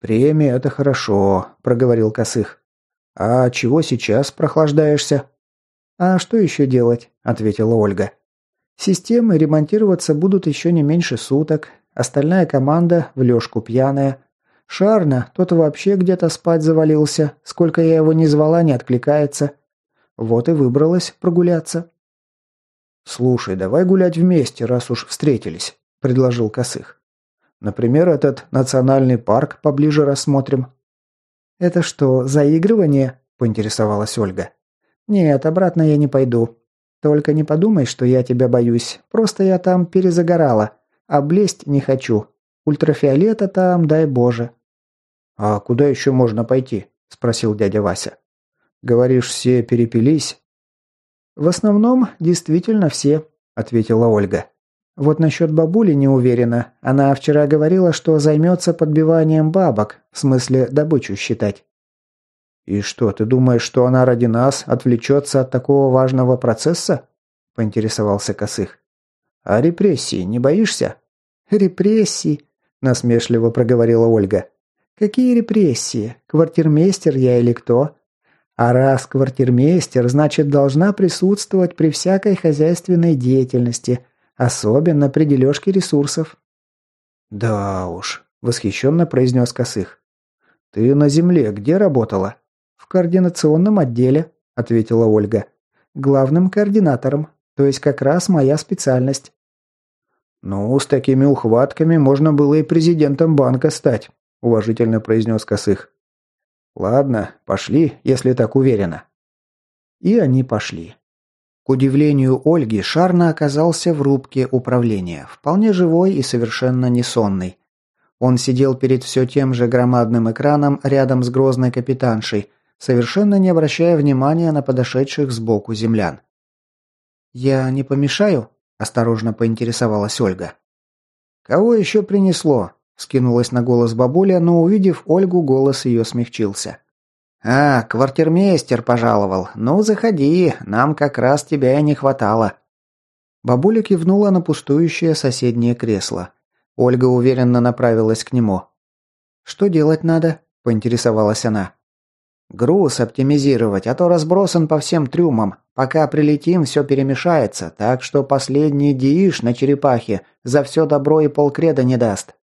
«Премия – это хорошо», – проговорил Косых. «А чего сейчас прохлаждаешься?» «А что еще делать?» – ответила Ольга. «Системы ремонтироваться будут еще не меньше суток. Остальная команда в лёжку пьяная. Шарна, тот вообще где-то спать завалился. Сколько я его не звала, не откликается. Вот и выбралась прогуляться». «Слушай, давай гулять вместе, раз уж встретились», – предложил Косых. «Например, этот национальный парк поближе рассмотрим». «Это что, заигрывание?» – поинтересовалась Ольга. «Нет, обратно я не пойду. Только не подумай, что я тебя боюсь. Просто я там перезагорала. Облезть не хочу. Ультрафиолета там, дай боже». «А куда еще можно пойти?» – спросил дядя Вася. «Говоришь, все перепились?» «В основном, действительно все», – ответила Ольга. «Вот насчет бабули не уверена. Она вчера говорила, что займется подбиванием бабок, в смысле добычу считать. «И что, ты думаешь, что она ради нас отвлечется от такого важного процесса?» – поинтересовался Косых. «А репрессии не боишься?» «Репрессии?» – насмешливо проговорила Ольга. «Какие репрессии? Квартирмейстер я или кто? А раз квартирмейстер, значит, должна присутствовать при всякой хозяйственной деятельности, особенно при дележке ресурсов». «Да уж», – восхищенно произнес Косых. «Ты на земле где работала?» «В координационном отделе», – ответила Ольга. «Главным координатором, то есть как раз моя специальность». «Ну, с такими ухватками можно было и президентом банка стать», – уважительно произнес Косых. «Ладно, пошли, если так уверена». И они пошли. К удивлению Ольги, Шарна оказался в рубке управления, вполне живой и совершенно несонный. Он сидел перед все тем же громадным экраном рядом с грозной капитаншей, совершенно не обращая внимания на подошедших сбоку землян. «Я не помешаю?» – осторожно поинтересовалась Ольга. «Кого еще принесло?» – скинулась на голос бабуля, но, увидев Ольгу, голос ее смягчился. «А, квартирмейстер пожаловал. Ну, заходи, нам как раз тебя и не хватало». Бабуля кивнула на пустующее соседнее кресло. Ольга уверенно направилась к нему. «Что делать надо?» – поинтересовалась она. Груз оптимизировать, а то разбросан по всем трюмам. Пока прилетим, все перемешается, так что последний дииш на черепахе за все добро и полкреда не даст».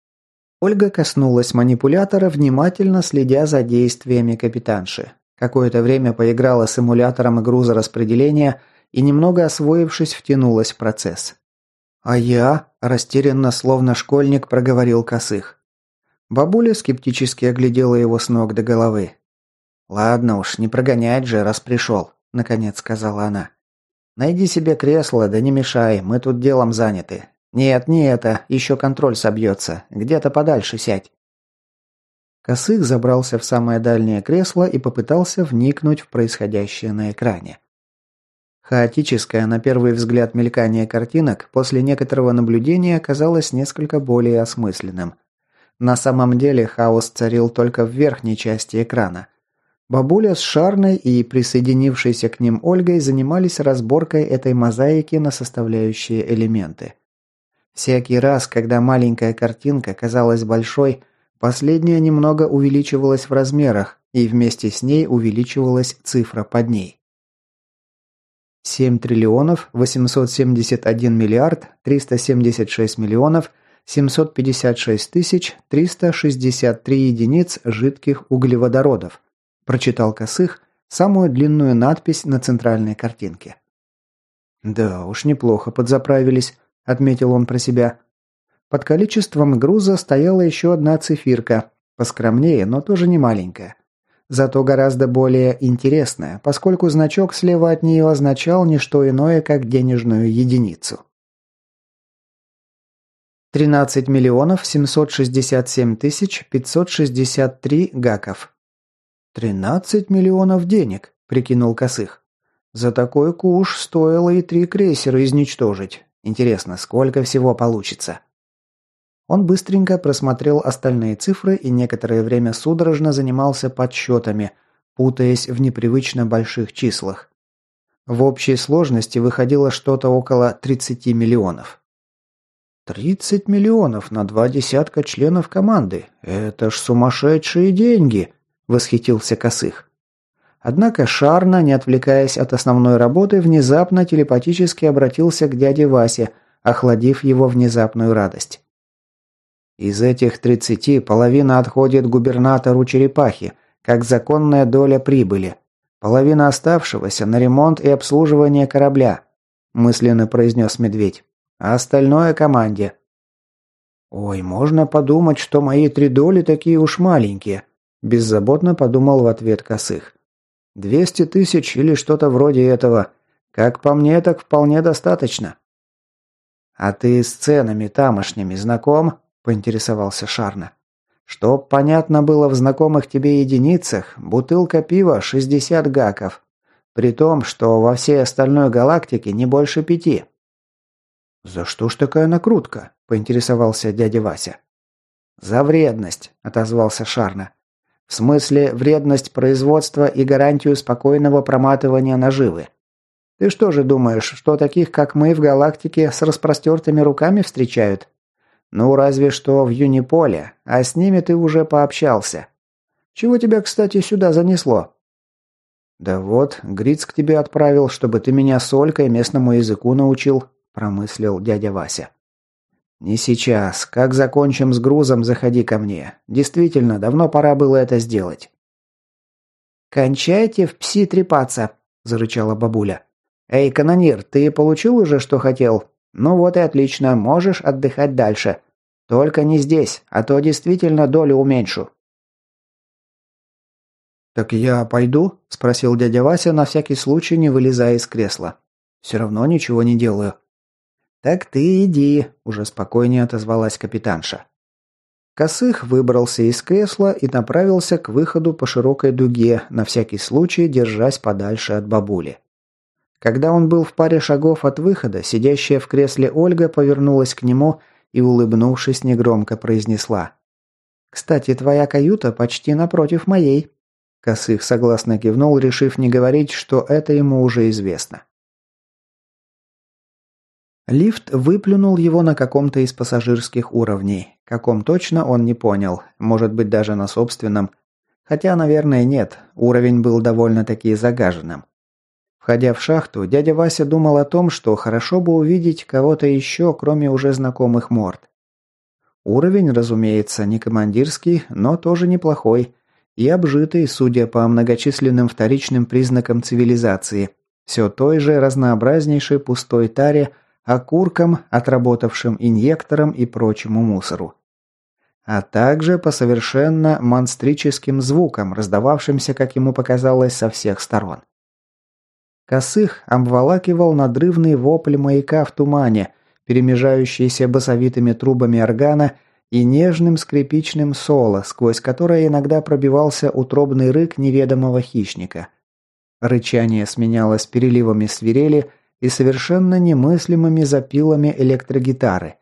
Ольга коснулась манипулятора, внимательно следя за действиями капитанши. Какое-то время поиграла с эмулятором и грузораспределения и, немного освоившись, втянулась в процесс. «А я?» – растерянно, словно школьник, проговорил косых. Бабуля скептически оглядела его с ног до головы. «Ладно уж, не прогонять же, раз пришел», — наконец сказала она. «Найди себе кресло, да не мешай, мы тут делом заняты. Нет, не это, еще контроль собьется. Где-то подальше сядь». Косых забрался в самое дальнее кресло и попытался вникнуть в происходящее на экране. Хаотическое, на первый взгляд, мелькание картинок после некоторого наблюдения оказалось несколько более осмысленным. На самом деле хаос царил только в верхней части экрана. Бабуля с Шарной и присоединившейся к ним Ольгой занимались разборкой этой мозаики на составляющие элементы. Всякий раз, когда маленькая картинка казалась большой, последняя немного увеличивалась в размерах, и вместе с ней увеличивалась цифра под ней. 7 триллионов 871 миллиард 376 миллионов 756 тысяч 363 единиц жидких углеводородов – Прочитал Косых самую длинную надпись на центральной картинке. «Да уж неплохо подзаправились», – отметил он про себя. Под количеством груза стояла еще одна цифирка, поскромнее, но тоже не маленькая. Зато гораздо более интересная, поскольку значок слева от нее означал не что иное, как денежную единицу. 13 миллионов 767 тысяч 563 гаков. «Тринадцать миллионов денег», – прикинул Косых. «За такой куш стоило и три крейсера изничтожить. Интересно, сколько всего получится?» Он быстренько просмотрел остальные цифры и некоторое время судорожно занимался подсчетами, путаясь в непривычно больших числах. В общей сложности выходило что-то около 30 миллионов. «Тридцать миллионов на два десятка членов команды. Это ж сумасшедшие деньги!» – восхитился Косых. Однако Шарна, не отвлекаясь от основной работы, внезапно телепатически обратился к дяде Васе, охладив его внезапную радость. «Из этих тридцати половина отходит губернатору Черепахи, как законная доля прибыли. Половина оставшегося на ремонт и обслуживание корабля», мысленно произнес медведь а остальное команде. «Ой, можно подумать, что мои три доли такие уж маленькие», – беззаботно подумал в ответ Косых. «Двести тысяч или что-то вроде этого. Как по мне, так вполне достаточно». «А ты с ценами тамошними знаком?» – поинтересовался Шарна. «Чтоб понятно было в знакомых тебе единицах, бутылка пива – 60 гаков. При том, что во всей остальной галактике не больше пяти». «За что ж такая накрутка?» – поинтересовался дядя Вася. «За вредность», – отозвался Шарна. «В смысле вредность производства и гарантию спокойного проматывания наживы. Ты что же думаешь, что таких, как мы, в галактике с распростертыми руками встречают? Ну, разве что в Юниполе, а с ними ты уже пообщался. Чего тебя, кстати, сюда занесло?» «Да вот, Гриц к тебе отправил, чтобы ты меня солькой местному языку научил», промыслил дядя Вася. «Не сейчас. Как закончим с грузом, заходи ко мне. Действительно, давно пора было это сделать». «Кончайте в пси трепаться», – зарычала бабуля. «Эй, канонир, ты получил уже, что хотел? Ну вот и отлично, можешь отдыхать дальше. Только не здесь, а то действительно долю уменьшу». «Так я пойду?» – спросил дядя Вася, на всякий случай не вылезая из кресла. «Все равно ничего не делаю». «Так ты иди», – уже спокойнее отозвалась капитанша. Косых выбрался из кресла и направился к выходу по широкой дуге, на всякий случай держась подальше от бабули. Когда он был в паре шагов от выхода, сидящая в кресле Ольга повернулась к нему и, улыбнувшись, негромко произнесла. «Кстати, твоя каюта почти напротив моей». Косых согласно кивнул, решив не говорить, что это ему уже известно. Лифт выплюнул его на каком-то из пассажирских уровней. Каком точно он не понял. Может быть, даже на собственном. Хотя, наверное, нет. Уровень был довольно-таки загаженным. Входя в шахту, дядя Вася думал о том, что хорошо бы увидеть кого-то еще, кроме уже знакомых морд. Уровень, разумеется, не командирский, но тоже неплохой. И обжитый, судя по многочисленным вторичным признакам цивилизации. Все той же разнообразнейшей пустой таре – окуркам, отработавшим инъектором и прочему мусору. А также по совершенно монстрическим звукам, раздававшимся, как ему показалось, со всех сторон. Косых обволакивал надрывный вопль маяка в тумане, перемежающийся басовитыми трубами органа и нежным скрипичным соло, сквозь которое иногда пробивался утробный рык неведомого хищника. Рычание сменялось переливами свирели – и совершенно немыслимыми запилами электрогитары.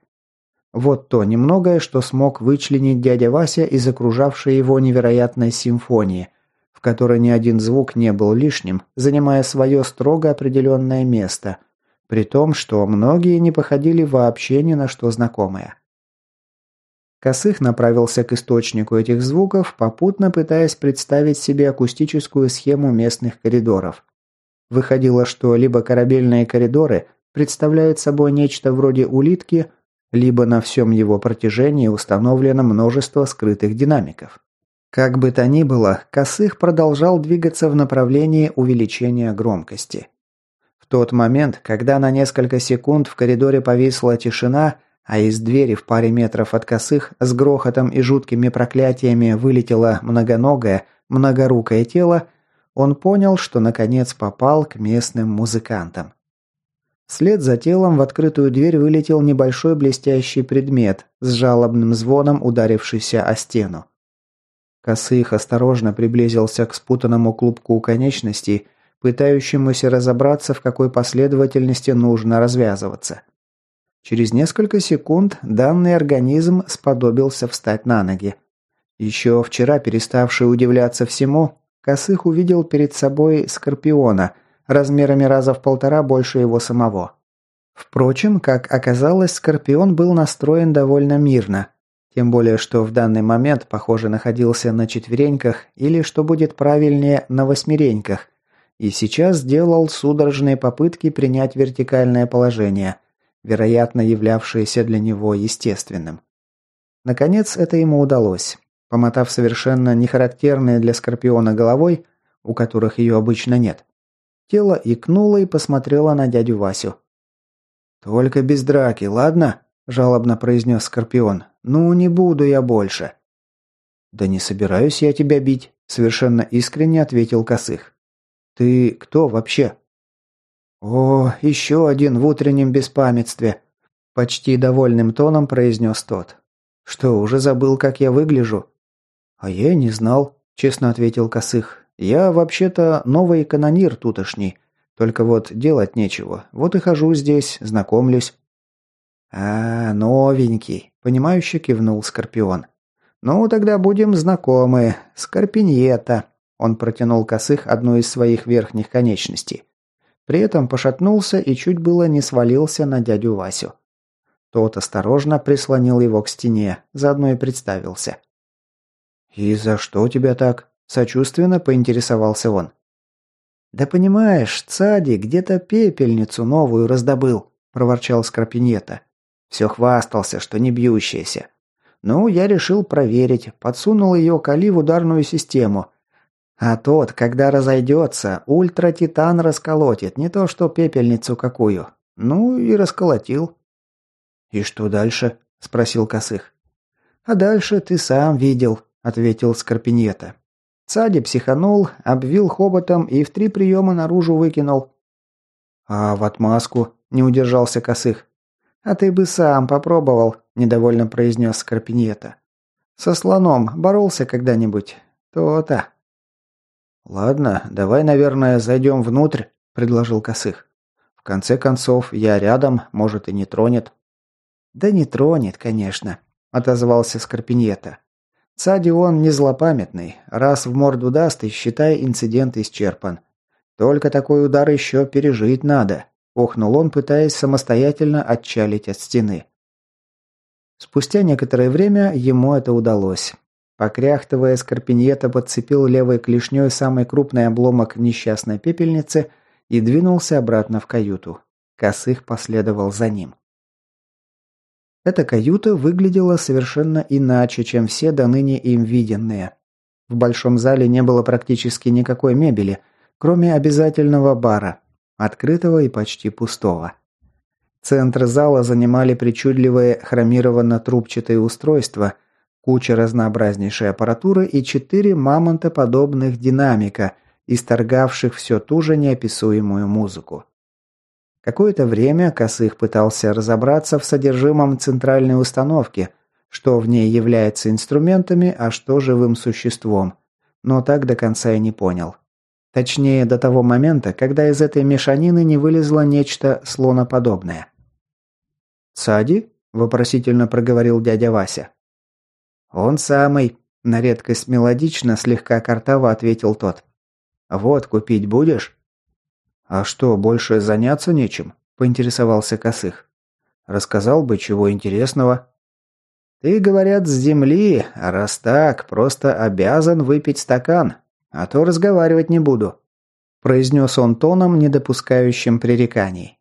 Вот то немногое, что смог вычленить дядя Вася из окружавшей его невероятной симфонии, в которой ни один звук не был лишним, занимая свое строго определенное место, при том, что многие не походили вообще ни на что знакомое. Косых направился к источнику этих звуков, попутно пытаясь представить себе акустическую схему местных коридоров. Выходило, что либо корабельные коридоры представляют собой нечто вроде улитки, либо на всем его протяжении установлено множество скрытых динамиков. Как бы то ни было, Косых продолжал двигаться в направлении увеличения громкости. В тот момент, когда на несколько секунд в коридоре повисла тишина, а из двери в паре метров от Косых с грохотом и жуткими проклятиями вылетело многоногое, многорукое тело, он понял, что наконец попал к местным музыкантам. Вслед за телом в открытую дверь вылетел небольшой блестящий предмет с жалобным звоном, ударившийся о стену. Косых осторожно приблизился к спутанному клубку конечностей, пытающемуся разобраться, в какой последовательности нужно развязываться. Через несколько секунд данный организм сподобился встать на ноги. Еще вчера переставший удивляться всему, Косых увидел перед собой скорпиона, размерами раза в полтора больше его самого. Впрочем, как оказалось, Скорпион был настроен довольно мирно. Тем более, что в данный момент, похоже, находился на четвереньках или, что будет правильнее, на восьмереньках, и сейчас сделал судорожные попытки принять вертикальное положение, вероятно, являвшееся для него естественным. Наконец, это ему удалось. Помотав совершенно нехарактерной для Скорпиона головой, у которых ее обычно нет, тело икнуло и посмотрело на дядю Васю. «Только без драки, ладно?» – жалобно произнес Скорпион. «Ну, не буду я больше». «Да не собираюсь я тебя бить», – совершенно искренне ответил Косых. «Ты кто вообще?» «О, еще один в утреннем беспамятстве», – почти довольным тоном произнес тот. «Что, уже забыл, как я выгляжу?» «А я не знал», – честно ответил Косых. «Я вообще-то новый канонир тутошний. Только вот делать нечего. Вот и хожу здесь, знакомлюсь». «А, новенький», – понимающе кивнул Скорпион. «Ну, тогда будем знакомы. Скорпиньета». Он протянул косых одну из своих верхних конечностей. При этом пошатнулся и чуть было не свалился на дядю Васю. Тот осторожно прислонил его к стене, заодно и представился. «И за что тебя так?» – сочувственно поинтересовался он. «Да понимаешь, Цади где-то пепельницу новую раздобыл», – проворчал Скорпиньета. Все хвастался, что не бьющаяся. Ну, я решил проверить, подсунул ее Кали в ударную систему. А тот, когда разойдется, ультра-титан расколотит, не то что пепельницу какую. Ну и расколотил. «И что дальше?» – спросил Косых. «А дальше ты сам видел», – ответил Скорпиньета. Цади психанул, обвил хоботом и в три приема наружу выкинул. «А в отмазку?» – не удержался Косых. «А ты бы сам попробовал», – недовольно произнес Скорпиньета. «Со слоном боролся когда-нибудь? То-то». «Ладно, давай, наверное, зайдем внутрь», – предложил Косых. «В конце концов, я рядом, может и не тронет». «Да не тронет, конечно», – отозвался Скорпиньета. Цади он не злопамятный. Раз в морду даст и считай инцидент исчерпан. Только такой удар еще пережить надо. Охнул он, пытаясь самостоятельно отчалить от стены. Спустя некоторое время ему это удалось. Покряхтывая, Скорпиньета подцепил левой клешней самый крупный обломок несчастной пепельницы и двинулся обратно в каюту. Косых последовал за ним. Эта каюта выглядела совершенно иначе, чем все до ныне им виденные. В большом зале не было практически никакой мебели, кроме обязательного бара, открытого и почти пустого. Центр зала занимали причудливые хромированно-трубчатые устройства, куча разнообразнейшей аппаратуры и четыре мамонтоподобных динамика, исторгавших все ту же неописуемую музыку. Какое-то время Косых пытался разобраться в содержимом центральной установки, что в ней является инструментами, а что живым существом, но так до конца и не понял. Точнее, до того момента, когда из этой мешанины не вылезло нечто слоноподобное. «Сади?» – вопросительно проговорил дядя Вася. «Он самый», – на редкость мелодично, слегка картаво ответил тот. «Вот, купить будешь?» «А что, больше заняться нечем?» – поинтересовался Косых. «Рассказал бы, чего интересного». «Ты, говорят, с земли, а раз так, просто обязан выпить стакан, а то разговаривать не буду», – произнес он тоном, не допускающим пререканий.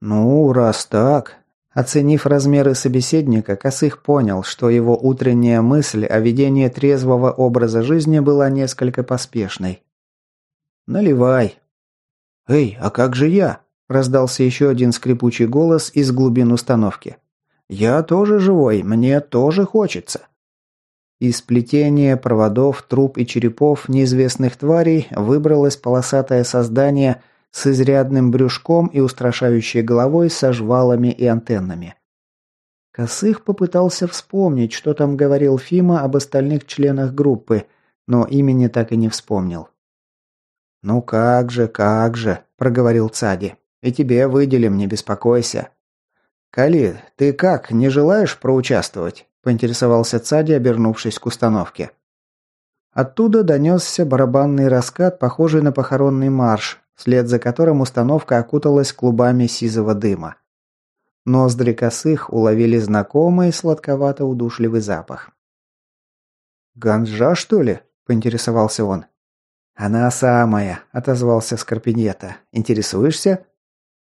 «Ну, раз так...» Оценив размеры собеседника, Косых понял, что его утренняя мысль о ведении трезвого образа жизни была несколько поспешной. «Наливай», «Эй, а как же я?» – раздался еще один скрипучий голос из глубин установки. «Я тоже живой, мне тоже хочется». Из плетения проводов, труб и черепов неизвестных тварей выбралось полосатое создание с изрядным брюшком и устрашающей головой со жвалами и антеннами. Косых попытался вспомнить, что там говорил Фима об остальных членах группы, но имени так и не вспомнил. «Ну как же, как же», – проговорил Цади. «И тебе выделим, не беспокойся». «Кали, ты как, не желаешь проучаствовать?» – поинтересовался Цади, обернувшись к установке. Оттуда донесся барабанный раскат, похожий на похоронный марш, вслед за которым установка окуталась клубами сизого дыма. Ноздри косых уловили знакомый сладковато-удушливый запах. «Ганжа, что ли?» – поинтересовался он. «Она самая», – отозвался Скорпиньета. «Интересуешься?»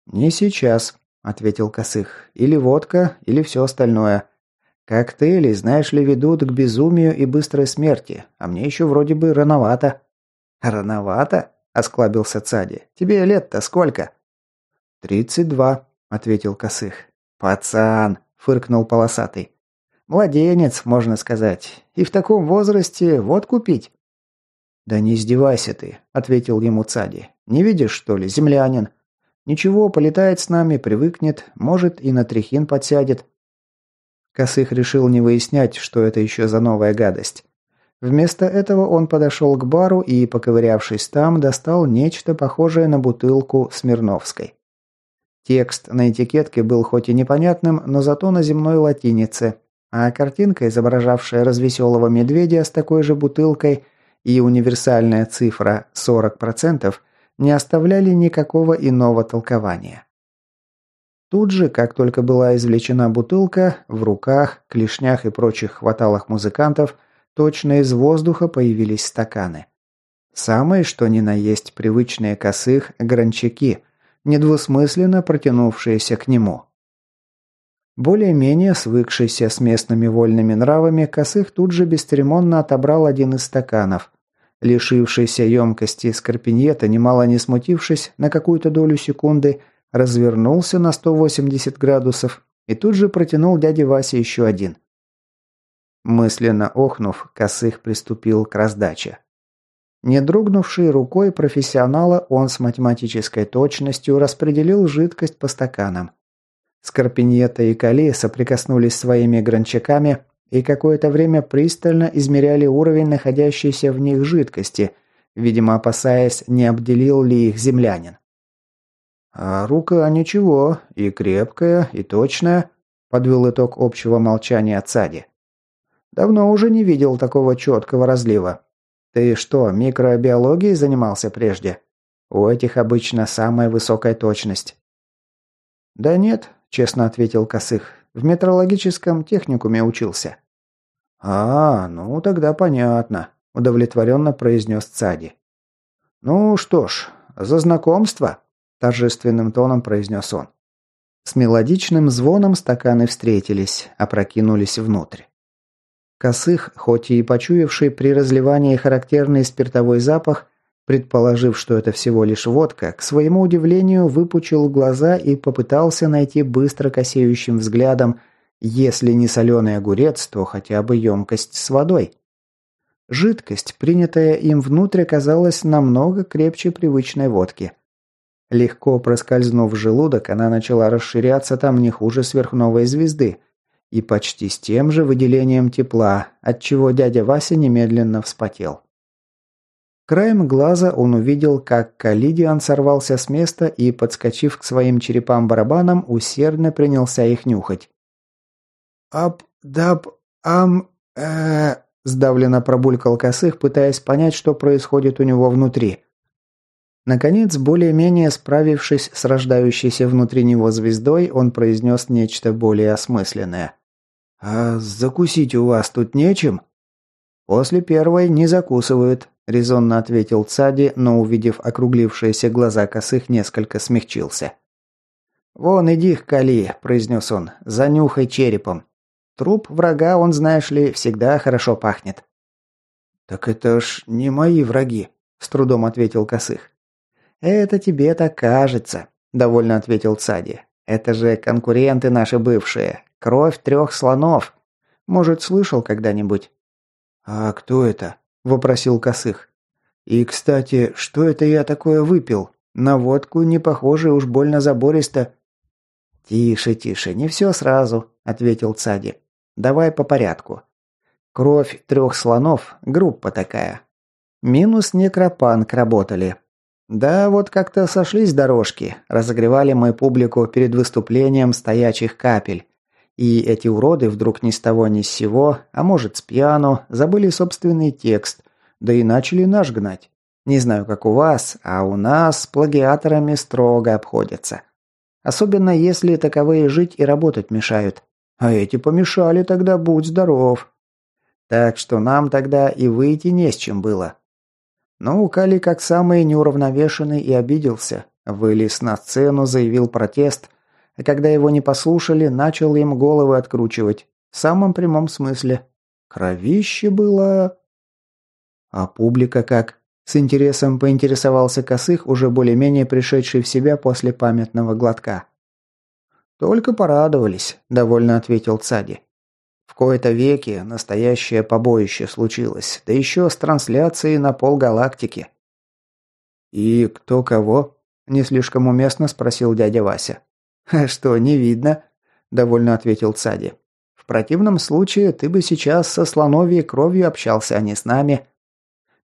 «Не сейчас», – ответил Косых. «Или водка, или все остальное. Коктейли, знаешь ли, ведут к безумию и быстрой смерти, а мне еще вроде бы рановато». «Рановато?» – осклабился Цади. «Тебе лет-то сколько?» «Тридцать два», – ответил Косых. «Пацан», – фыркнул Полосатый. «Младенец, можно сказать. И в таком возрасте вот купить». «Да не издевайся ты», – ответил ему Цади. «Не видишь, что ли, землянин? Ничего, полетает с нами, привыкнет, может и на трехин подсядет». Косых решил не выяснять, что это еще за новая гадость. Вместо этого он подошел к бару и, поковырявшись там, достал нечто похожее на бутылку Смирновской. Текст на этикетке был хоть и непонятным, но зато на земной латинице, а картинка, изображавшая развеселого медведя с такой же бутылкой и универсальная цифра 40%, не оставляли никакого иного толкования. Тут же, как только была извлечена бутылка, в руках, клешнях и прочих хваталах музыкантов, точно из воздуха появились стаканы. Самые, что ни на есть, привычные косых гранчаки, недвусмысленно протянувшиеся к нему. Более-менее свыкшийся с местными вольными нравами, Косых тут же бесцеремонно отобрал один из стаканов. Лишившийся емкости Скорпиньета, немало не смутившись, на какую-то долю секунды развернулся на 180 градусов и тут же протянул дяде Васе еще один. Мысленно охнув, Косых приступил к раздаче. Не дрогнувшей рукой профессионала, он с математической точностью распределил жидкость по стаканам. Скорпиньета и Кали соприкоснулись своими гранчаками и какое-то время пристально измеряли уровень находящейся в них жидкости, видимо опасаясь, не обделил ли их землянин. «А рука ничего, и крепкая, и точная», – подвел итог общего молчания Цади. «Давно уже не видел такого четкого разлива. Ты что, микробиологией занимался прежде? У этих обычно самая высокая точность». «Да нет», – честно ответил Косых. «В метрологическом техникуме учился». «А, ну тогда понятно», – удовлетворенно произнес Цади. «Ну что ж, за знакомство», – торжественным тоном произнес он. С мелодичным звоном стаканы встретились, опрокинулись внутрь. Косых, хоть и почуявший при разливании характерный спиртовой запах, предположив, что это всего лишь водка, к своему удивлению выпучил глаза и попытался найти быстро косеющим взглядом, если не соленый огурец, то хотя бы емкость с водой. Жидкость, принятая им внутрь, оказалась намного крепче привычной водки. Легко проскользнув в желудок, она начала расширяться там не хуже сверхновой звезды – и почти с тем же выделением тепла, отчего дядя Вася немедленно вспотел. Краем глаза он увидел, как Калидиан сорвался с места и, подскочив к своим черепам-барабанам, усердно принялся их нюхать. «Ап, даб, ам, э сдавленно пробулькал Косых, пытаясь понять, что происходит у него внутри. Наконец, более-менее справившись с рождающейся внутри него звездой, он произнес нечто более осмысленное. «А закусить у вас тут нечем?» «После первой не закусывают», – резонно ответил Цади, но, увидев округлившиеся глаза косых, несколько смягчился. «Вон, иди к Кали», – произнес он, – «занюхай черепом. Труп врага, он, знаешь ли, всегда хорошо пахнет». «Так это ж не мои враги», – с трудом ответил Косых. «Это тебе так кажется», – довольно ответил Цади. «Это же конкуренты наши бывшие. Кровь трех слонов. Может, слышал когда-нибудь?» «А кто это?» – вопросил Косых. «И, кстати, что это я такое выпил? На водку не похоже, уж больно забористо». «Тише, тише, не все сразу», – ответил Цади. «Давай по порядку. Кровь трех слонов – группа такая. Минус некропанк работали. Да, вот как-то сошлись дорожки, разогревали мы публику перед выступлением стоячих капель. И эти уроды вдруг ни с того ни с сего, а может с пьяну, забыли собственный текст, да и начали наш гнать. Не знаю, как у вас, а у нас с плагиаторами строго обходятся. Особенно если таковые жить и работать мешают. А эти помешали тогда, будь здоров. Так что нам тогда и выйти не с чем было. Но Кали как самый неуравновешенный и обиделся. Вылез на сцену, заявил протест, а когда его не послушали, начал им головы откручивать. В самом прямом смысле. Кровище было... А публика как? С интересом поинтересовался Косых, уже более-менее пришедший в себя после памятного глотка. «Только порадовались», – довольно ответил Цади. «В кои-то веки настоящее побоище случилось, да еще с трансляцией на полгалактики». «И кто кого?» – не слишком уместно спросил дядя Вася. «А что, не видно?» – довольно ответил Цади. «В противном случае ты бы сейчас со слоновьей кровью общался, а не с нами.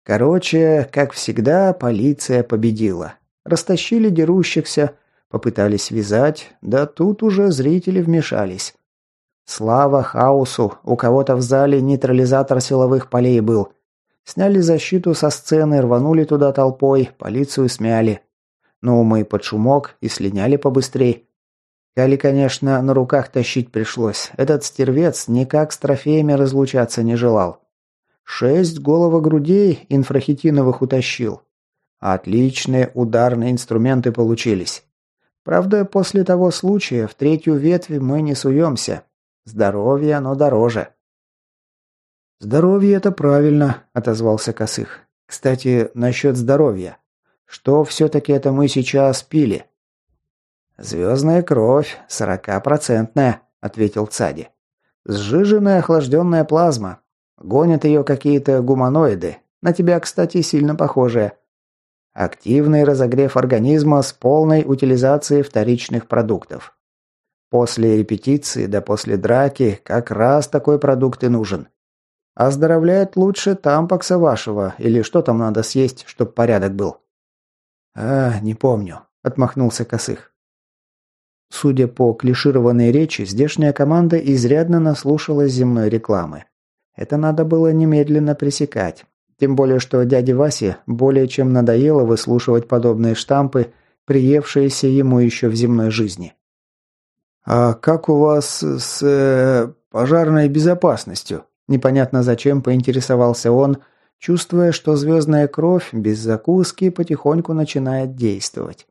Короче, как всегда, полиция победила. Растащили дерущихся, попытались вязать, да тут уже зрители вмешались. Слава хаосу, у кого-то в зале нейтрализатор силовых полей был. Сняли защиту со сцены, рванули туда толпой, полицию смяли. Ну, мы под шумок и слиняли побыстрей. Кали, конечно, на руках тащить пришлось. Этот стервец никак с трофеями разлучаться не желал. Шесть грудей инфрахитиновых утащил. Отличные ударные инструменты получились. Правда, после того случая в третью ветвь мы не суемся. Здоровье, оно дороже. «Здоровье – это правильно», – отозвался Косых. «Кстати, насчет здоровья. Что все-таки это мы сейчас пили?» «Звездная кровь, сорокапроцентная», – ответил Цади. «Сжиженная охлажденная плазма. Гонят ее какие-то гуманоиды. На тебя, кстати, сильно похожие. Активный разогрев организма с полной утилизацией вторичных продуктов. После репетиции да после драки как раз такой продукт и нужен. Оздоровляет лучше тампакса вашего, или что там надо съесть, чтоб порядок был. А, не помню, отмахнулся Косых. Судя по клишированной речи, здешняя команда изрядно наслушалась земной рекламы. Это надо было немедленно пресекать. Тем более, что дяде Васе более чем надоело выслушивать подобные штампы, приевшиеся ему еще в земной жизни. «А как у вас с э, пожарной безопасностью?» Непонятно зачем поинтересовался он, чувствуя, что звездная кровь без закуски потихоньку начинает действовать.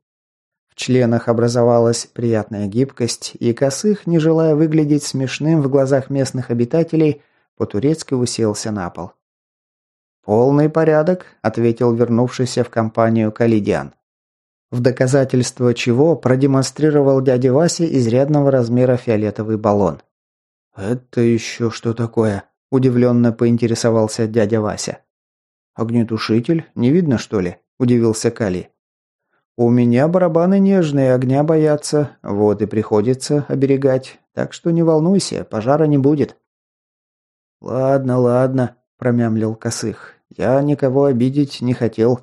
Членах образовалась приятная гибкость, и Косых, не желая выглядеть смешным в глазах местных обитателей, по-турецки уселся на пол. «Полный порядок», – ответил вернувшийся в компанию Калидиан. В доказательство чего продемонстрировал дяде Васе изрядного размера фиолетовый баллон. «Это еще что такое?» – удивленно поинтересовался дядя Вася. «Огнетушитель? Не видно, что ли?» – удивился Кали. «У меня барабаны нежные, огня боятся, вот и приходится оберегать, так что не волнуйся, пожара не будет». «Ладно, ладно», – промямлил Косых. «Я никого обидеть не хотел.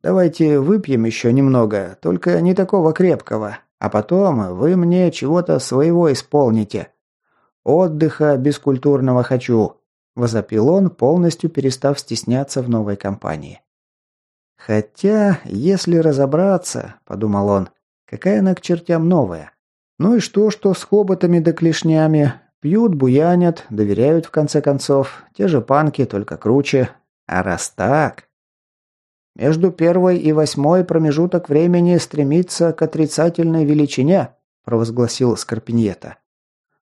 Давайте выпьем еще немного, только не такого крепкого, а потом вы мне чего-то своего исполните. Отдыха бескультурного хочу», – возопил он, полностью перестав стесняться в новой компании. «Хотя, если разобраться», – подумал он, – «какая она к чертям новая? Ну и что, что с хоботами да клешнями? Пьют, буянят, доверяют в конце концов. Те же панки, только круче. А раз так... Между первой и восьмой промежуток времени стремится к отрицательной величине, провозгласил Скорпиньета.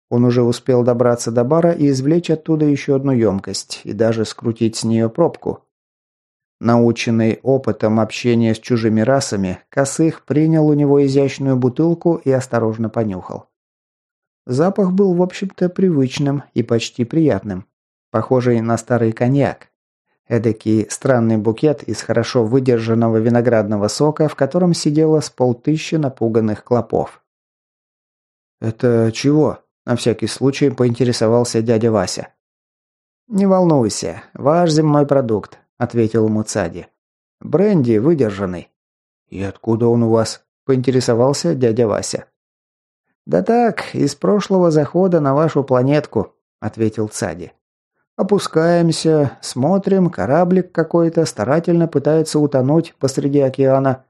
Он уже успел добраться до бара и извлечь оттуда еще одну емкость, и даже скрутить с нее пробку. Наученный опытом общения с чужими расами, Косых принял у него изящную бутылку и осторожно понюхал. Запах был, в общем-то, привычным и почти приятным. Похожий на старый коньяк. Эдакий странный букет из хорошо выдержанного виноградного сока, в котором сидело с полтыщи напуганных клопов. «Это чего?» – на всякий случай поинтересовался дядя Вася. «Не волнуйся, ваш земной продукт», – ответил Муцади. «Бренди выдержанный». «И откуда он у вас?» – поинтересовался дядя Вася. «Да так, из прошлого захода на вашу планетку», — ответил Цади. «Опускаемся, смотрим, кораблик какой-то старательно пытается утонуть посреди океана.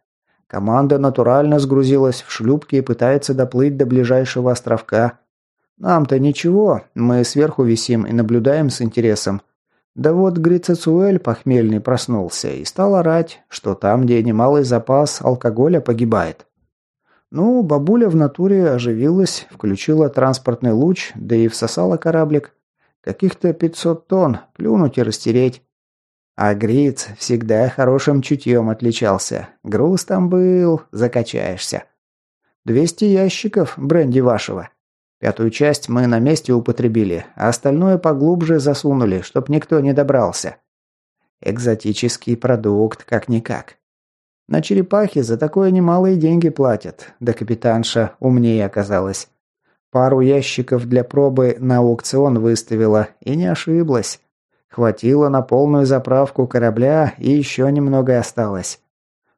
Команда натурально сгрузилась в шлюпки и пытается доплыть до ближайшего островка. Нам-то ничего, мы сверху висим и наблюдаем с интересом. Да вот Грицецуэль похмельный проснулся и стал орать, что там, где немалый запас алкоголя погибает. Ну, бабуля в натуре оживилась, включила транспортный луч, да и всосала кораблик. Каких-то 500 тонн, плюнуть и растереть. А Гриц всегда хорошим чутьем отличался. Груз там был, закачаешься. 200 ящиков бренди вашего. Пятую часть мы на месте употребили, а остальное поглубже засунули, чтоб никто не добрался. Экзотический продукт, как-никак. На черепахе за такое немалые деньги платят, да капитанша умнее оказалась. Пару ящиков для пробы на аукцион выставила и не ошиблась. Хватило на полную заправку корабля и еще немного осталось.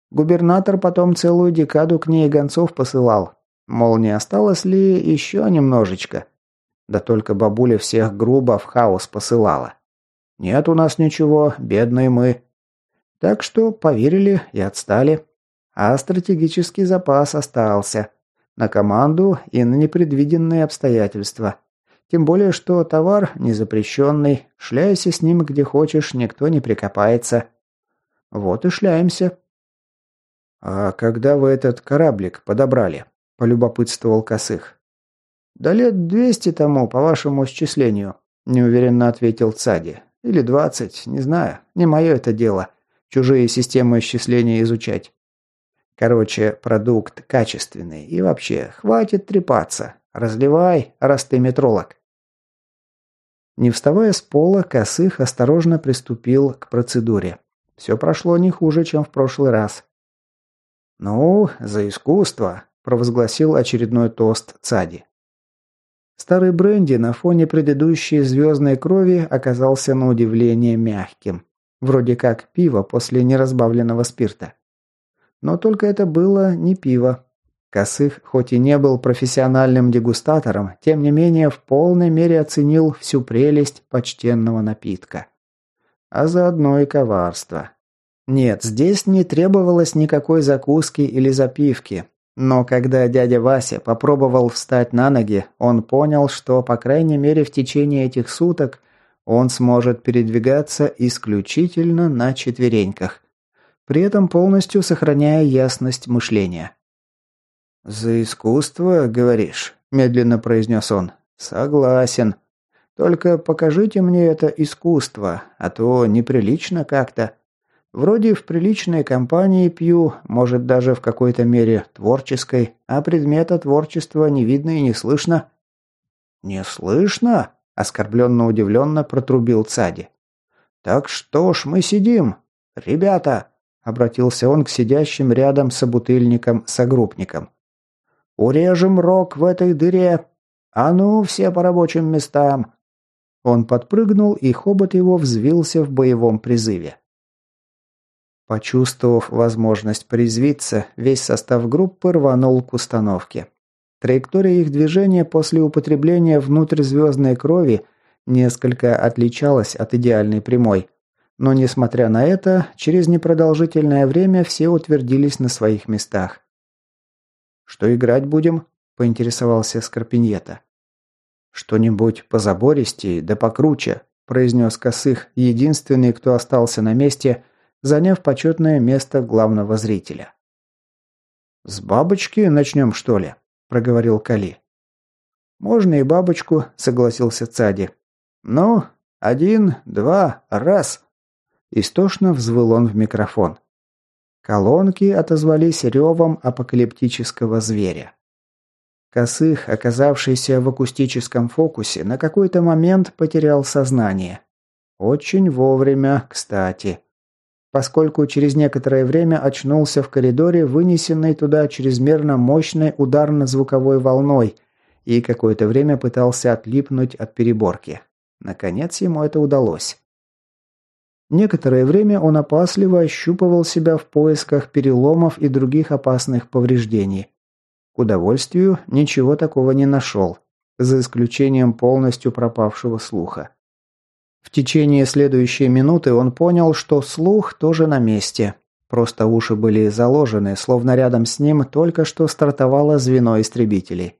Губернатор потом целую декаду к ней гонцов посылал. Мол, не осталось ли еще немножечко? Да только бабуля всех грубо в хаос посылала. Нет у нас ничего, бедные мы. Так что поверили и отстали. А стратегический запас остался. На команду и на непредвиденные обстоятельства. Тем более, что товар незапрещенный, шляйся с ним где хочешь, никто не прикопается. Вот и шляемся. «А когда вы этот кораблик подобрали?» – полюбопытствовал Косых. «Да лет двести тому, по вашему исчислению», – неуверенно ответил Цади. «Или двадцать, не знаю, не мое это дело. Чужие системы исчисления изучать. Короче, продукт качественный. И вообще, хватит трепаться. Разливай, раз ты метролог. Не вставая с пола, Косых осторожно приступил к процедуре. Все прошло не хуже, чем в прошлый раз. «Ну, за искусство!» – провозгласил очередной тост Цади. Старый бренди на фоне предыдущей звездной крови оказался на удивление мягким. Вроде как пиво после неразбавленного спирта. Но только это было не пиво. Косых, хоть и не был профессиональным дегустатором, тем не менее в полной мере оценил всю прелесть почтенного напитка. А заодно и коварство. Нет, здесь не требовалось никакой закуски или запивки. Но когда дядя Вася попробовал встать на ноги, он понял, что, по крайней мере, в течение этих суток он сможет передвигаться исключительно на четвереньках при этом полностью сохраняя ясность мышления. «За искусство, говоришь?» – медленно произнес он. «Согласен. Только покажите мне это искусство, а то неприлично как-то. Вроде в приличной компании пью, может даже в какой-то мере творческой, а предмета творчества не видно и не слышно». «Не слышно?» – оскорбленно-удивленно протрубил Цади. «Так что ж мы сидим? Ребята, Обратился он к сидящим рядом с собутыльником-согруппником. «Урежем рог в этой дыре! А ну, все по рабочим местам!» Он подпрыгнул, и хобот его взвился в боевом призыве. Почувствовав возможность призвиться, весь состав группы рванул к установке. Траектория их движения после употребления внутризвездной крови несколько отличалась от идеальной прямой, но, несмотря на это, через непродолжительное время все утвердились на своих местах. «Что играть будем?» – поинтересовался Скорпиньета. «Что-нибудь позабористее, да покруче», – произнес Косых, единственный, кто остался на месте, заняв почетное место главного зрителя. «С бабочки начнем, что ли?» – проговорил Кали. «Можно и бабочку», – согласился Цади. «Ну, один, два, раз!» Истошно взвыл он в микрофон. Колонки отозвались ревом апокалиптического зверя. Косых, оказавшийся в акустическом фокусе, на какой-то момент потерял сознание. Очень вовремя, кстати. Поскольку через некоторое время очнулся в коридоре, вынесенной туда чрезмерно мощной ударно-звуковой волной, и какое-то время пытался отлипнуть от переборки. Наконец ему это удалось. Некоторое время он опасливо ощупывал себя в поисках переломов и других опасных повреждений. К удовольствию ничего такого не нашел, за исключением полностью пропавшего слуха. В течение следующей минуты он понял, что слух тоже на месте. Просто уши были заложены, словно рядом с ним только что стартовало звено истребителей.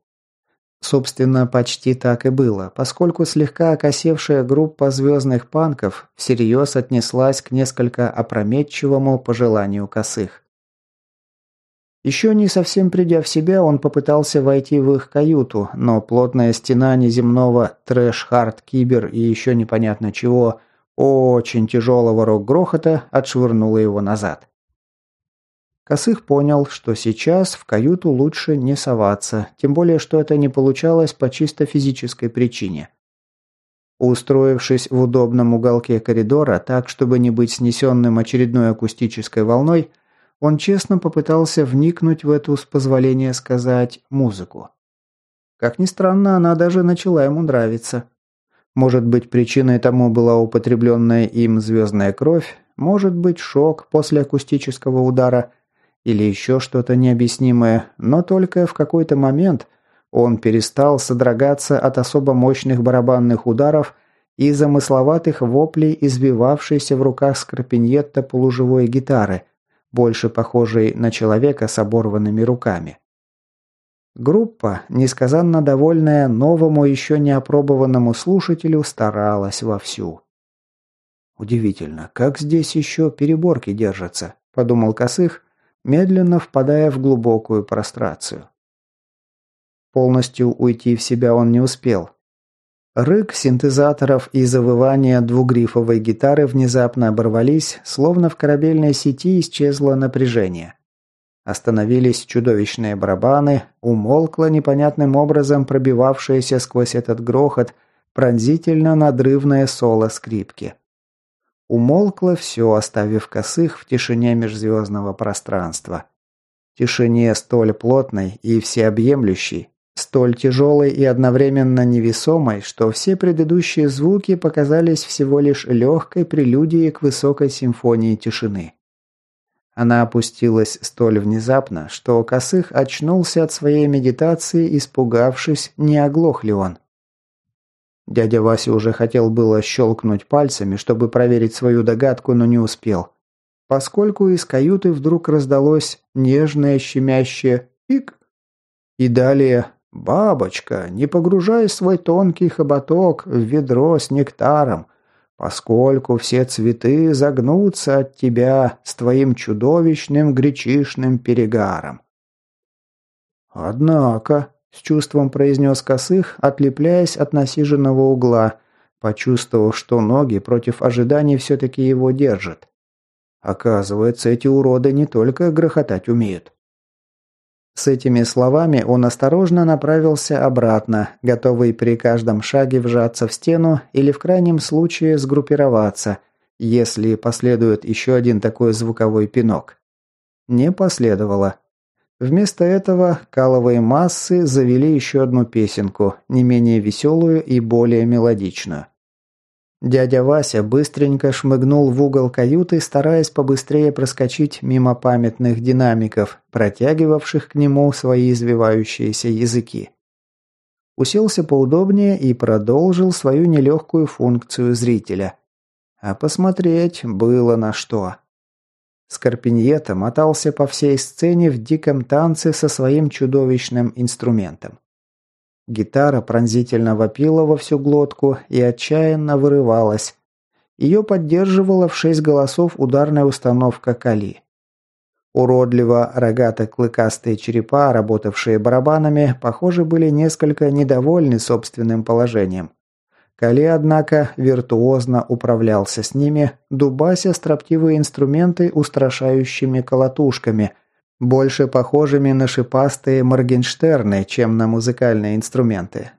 Собственно, почти так и было, поскольку слегка окосевшая группа звездных панков всерьез отнеслась к несколько опрометчивому пожеланию косых. Еще не совсем придя в себя, он попытался войти в их каюту, но плотная стена неземного трэш-хард-кибер и еще непонятно чего, очень тяжелого рок-грохота отшвырнула его назад. Косых понял, что сейчас в каюту лучше не соваться, тем более, что это не получалось по чисто физической причине. Устроившись в удобном уголке коридора, так, чтобы не быть снесенным очередной акустической волной, он честно попытался вникнуть в эту, с позволения сказать, музыку. Как ни странно, она даже начала ему нравиться. Может быть, причиной тому была употребленная им звездная кровь, может быть, шок после акустического удара – или еще что-то необъяснимое, но только в какой-то момент он перестал содрогаться от особо мощных барабанных ударов и замысловатых воплей, избивавшейся в руках скорпиньетта полуживой гитары, больше похожей на человека с оборванными руками. Группа, несказанно довольная новому еще не опробованному слушателю, старалась вовсю. «Удивительно, как здесь еще переборки держатся», – подумал Косых, медленно впадая в глубокую прострацию. Полностью уйти в себя он не успел. Рык синтезаторов и завывание двугрифовой гитары внезапно оборвались, словно в корабельной сети исчезло напряжение. Остановились чудовищные барабаны, умолкло непонятным образом пробивавшееся сквозь этот грохот пронзительно-надрывное соло скрипки. Умолкло все, оставив косых в тишине межзвездного пространства. Тишине столь плотной и всеобъемлющей, столь тяжелой и одновременно невесомой, что все предыдущие звуки показались всего лишь легкой прелюдией к высокой симфонии тишины. Она опустилась столь внезапно, что Косых очнулся от своей медитации, испугавшись, не оглох ли он. Дядя Вася уже хотел было щелкнуть пальцами, чтобы проверить свою догадку, но не успел. Поскольку из каюты вдруг раздалось нежное щемящее «пик». И далее «Бабочка, не погружай свой тонкий хоботок в ведро с нектаром, поскольку все цветы загнутся от тебя с твоим чудовищным гречишным перегаром». «Однако», с чувством произнес косых, отлепляясь от насиженного угла, почувствовав, что ноги против ожиданий все-таки его держат. Оказывается, эти уроды не только грохотать умеют. С этими словами он осторожно направился обратно, готовый при каждом шаге вжаться в стену или в крайнем случае сгруппироваться, если последует еще один такой звуковой пинок. Не последовало. Вместо этого каловые массы завели еще одну песенку, не менее веселую и более мелодичную. Дядя Вася быстренько шмыгнул в угол каюты, стараясь побыстрее проскочить мимо памятных динамиков, протягивавших к нему свои извивающиеся языки. Уселся поудобнее и продолжил свою нелегкую функцию зрителя. А посмотреть было на что. Скорпиньета мотался по всей сцене в диком танце со своим чудовищным инструментом. Гитара пронзительно вопила во всю глотку и отчаянно вырывалась. Ее поддерживала в шесть голосов ударная установка Кали. Уродливо рогато-клыкастые черепа, работавшие барабанами, похоже, были несколько недовольны собственным положением. Кали, однако, виртуозно управлялся с ними, дубася строптивые инструменты устрашающими колотушками, больше похожими на шипастые моргенштерны, чем на музыкальные инструменты.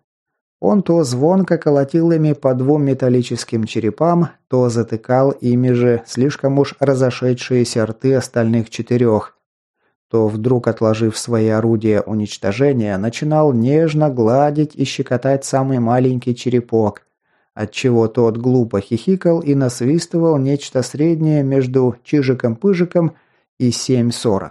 Он то звонко колотил ими по двум металлическим черепам, то затыкал ими же слишком уж разошедшиеся рты остальных четырех, то вдруг, отложив свои орудия уничтожения, начинал нежно гладить и щекотать самый маленький черепок, отчего тот глупо хихикал и насвистывал нечто среднее между Чижиком-Пыжиком и 7.40.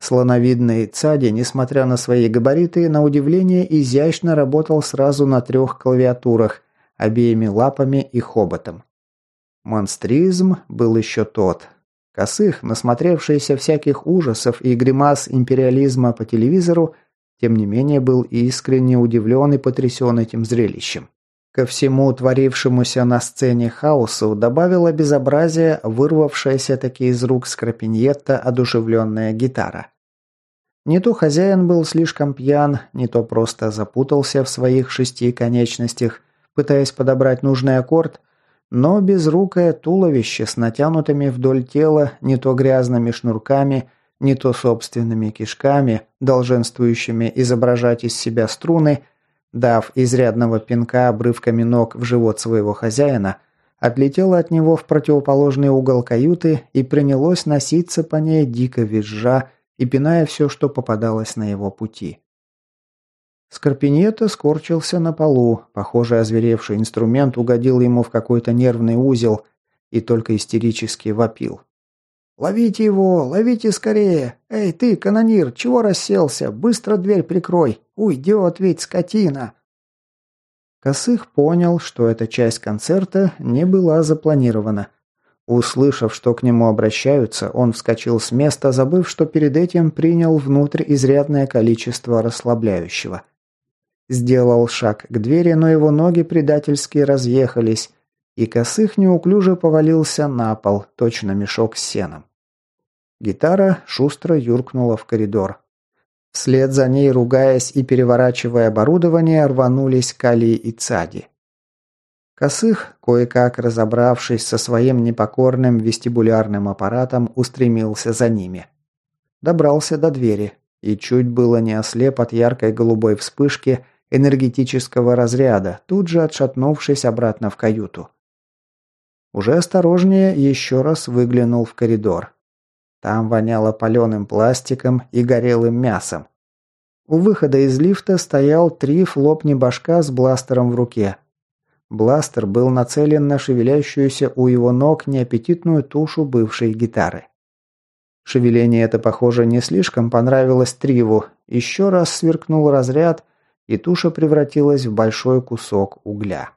Слоновидный Цади, несмотря на свои габариты, на удивление изящно работал сразу на трех клавиатурах, обеими лапами и хоботом. Монстризм был еще тот. Косых, насмотревшийся всяких ужасов и гримас империализма по телевизору, тем не менее был искренне удивлен и потрясен этим зрелищем. Ко всему творившемуся на сцене хаосу добавила безобразие, вырвавшаяся таки из рук Скрапиньетта одушевленная гитара. Не то хозяин был слишком пьян, не то просто запутался в своих шести конечностях, пытаясь подобрать нужный аккорд, но безрукое туловище с натянутыми вдоль тела не то грязными шнурками, не то собственными кишками, долженствующими изображать из себя струны, Дав изрядного пинка обрывками ног в живот своего хозяина, отлетела от него в противоположный угол каюты и принялось носиться по ней дико визжа и пиная все, что попадалось на его пути. Скорпиньета скорчился на полу, похоже, озверевший инструмент угодил ему в какой-то нервный узел и только истерически вопил. «Ловите его! Ловите скорее! Эй, ты, канонир, чего расселся? Быстро дверь прикрой! Уйдет ведь скотина!» Косых понял, что эта часть концерта не была запланирована. Услышав, что к нему обращаются, он вскочил с места, забыв, что перед этим принял внутрь изрядное количество расслабляющего. Сделал шаг к двери, но его ноги предательски разъехались, и Косых неуклюже повалился на пол, точно мешок с сеном. Гитара шустро юркнула в коридор. Вслед за ней, ругаясь и переворачивая оборудование, рванулись Кали и Цади. Косых, кое-как разобравшись со своим непокорным вестибулярным аппаратом, устремился за ними. Добрался до двери и чуть было не ослеп от яркой голубой вспышки энергетического разряда, тут же отшатнувшись обратно в каюту. Уже осторожнее еще раз выглянул в коридор. Там воняло паленым пластиком и горелым мясом. У выхода из лифта стоял Триф лопни башка с бластером в руке. Бластер был нацелен на шевелящуюся у его ног неаппетитную тушу бывшей гитары. Шевеление это, похоже, не слишком понравилось Триву. Еще раз сверкнул разряд, и туша превратилась в большой кусок угля.